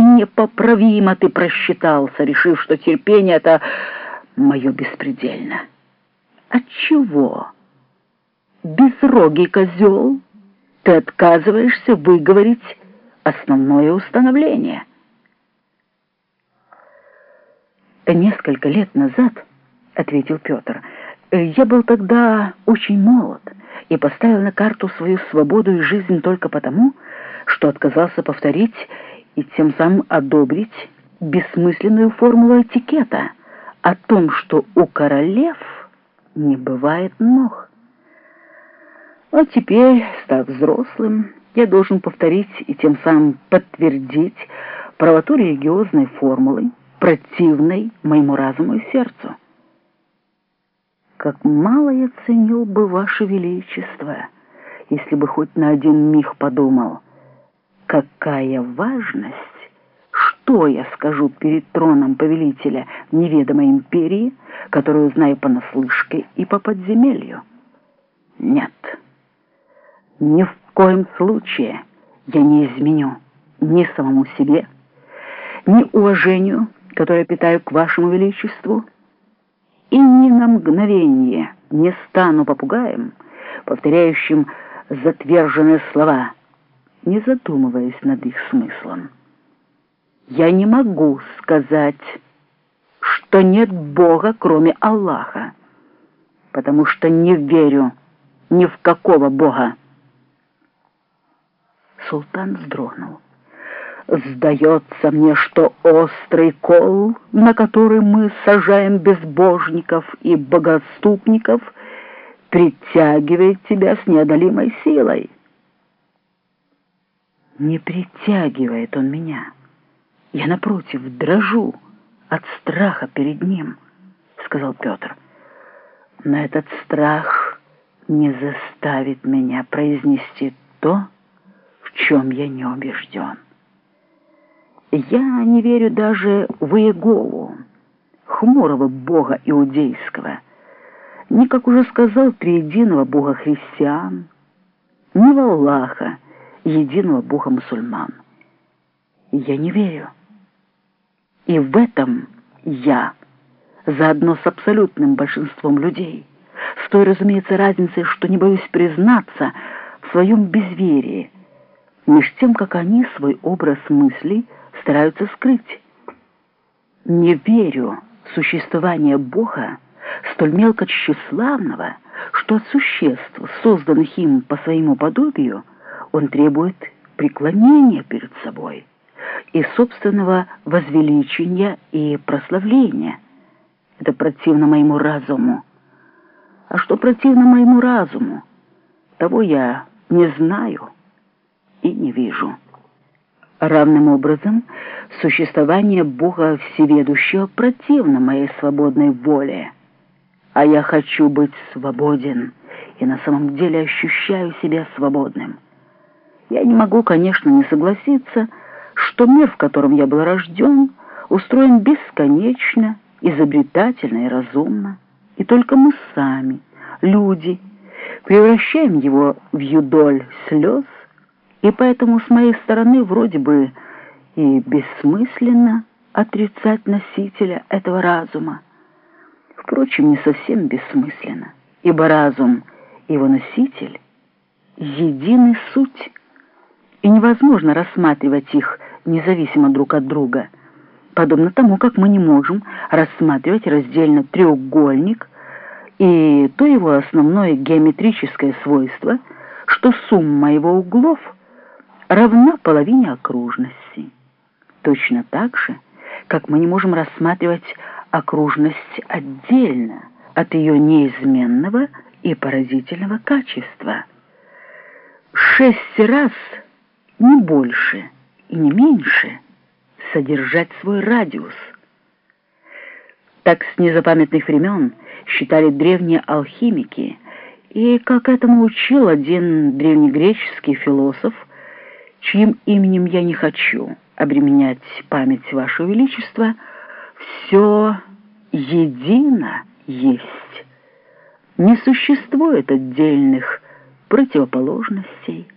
Непоправимо ты просчитался, решив, что терпение — это мое беспредельно. Отчего? Безрогий козел, ты отказываешься выговорить основное установление. Несколько лет назад, — ответил Петр, — я был тогда очень молод и поставил на карту свою свободу и жизнь только потому, что отказался повторить и тем самым одобрить бессмысленную формулу этикета о том, что у королев не бывает ног. А теперь, став взрослым, я должен повторить и тем самым подтвердить правоту религиозной формулы, противной моему разуму и сердцу. Как мало я ценил бы ваше величество, если бы хоть на один миг подумал, какая важность, что я скажу перед троном повелителя неведомой империи, которую знаю понаслышке и по подземелью. Нет, ни в коем случае я не изменю ни самому себе, ни уважению, которое питаю к вашему величеству, и ни на мгновение не стану попугаем, повторяющим затверженные слова, не задумываясь над их смыслом. Я не могу сказать, что нет Бога, кроме Аллаха, потому что не верю ни в какого Бога. Султан вздрогнул. Сдается мне, что острый кол, на который мы сажаем безбожников и богоступников, притягивает тебя с неодолимой силой. Не притягивает он меня. Я, напротив, дрожу от страха перед ним, сказал Петр. Но этот страх не заставит меня произнести то, в чем я не убежден. Я не верю даже в Иегову, хмурого бога иудейского, ни, как уже сказал, триединого бога христиан, ни в Аллаха, единого бога мусульман. Я не верю. И в этом я, заодно с абсолютным большинством людей, с той, разумеется, разницей, что не боюсь признаться в своем безверии, меж тем, как они свой образ мыслей стараются скрыть. Не верю в существование Бога, столь мелко тщеславного, что от существ, созданных им по своему подобию, он требует преклонения перед собой и собственного возвеличения и прославления. Это противно моему разуму. А что противно моему разуму, того я не знаю и не вижу. Равным образом, существование Бога Всеведущего противно моей свободной воле. А я хочу быть свободен, и на самом деле ощущаю себя свободным. Я не могу, конечно, не согласиться, что мир, в котором я был рожден, устроен бесконечно, изобретательно и разумно, и только мы сами, люди, превращаем его в юдоль слез, и поэтому с моей стороны вроде бы и бессмысленно отрицать носителя этого разума. Впрочем, не совсем бессмысленно, ибо разум его носитель — единый суть, и невозможно рассматривать их независимо друг от друга, подобно тому, как мы не можем рассматривать раздельно треугольник и то его основное геометрическое свойство, что сумма его углов — равна половине окружности. Точно так же, как мы не можем рассматривать окружность отдельно от ее неизменного и поразительного качества. Шесть раз, не больше и не меньше, содержать свой радиус. Так с незапамятных времен считали древние алхимики, и, как этому учил один древнегреческий философ, чьим именем я не хочу обременять память Вашего Величества, все едино есть. Не существует отдельных противоположностей,